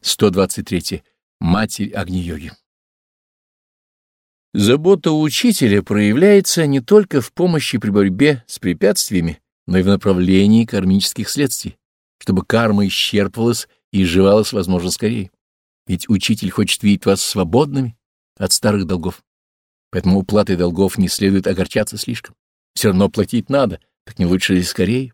123. Матерь Агни-йоги. Забота учителя проявляется не только в помощи при борьбе с препятствиями, но и в направлении кармических следствий, чтобы карма исчерпывалась и изживалась, возможно, скорее. Ведь учитель хочет видеть вас свободными от старых долгов. Поэтому уплатой долгов не следует огорчаться слишком. Все равно платить надо, так не лучше ли скорее?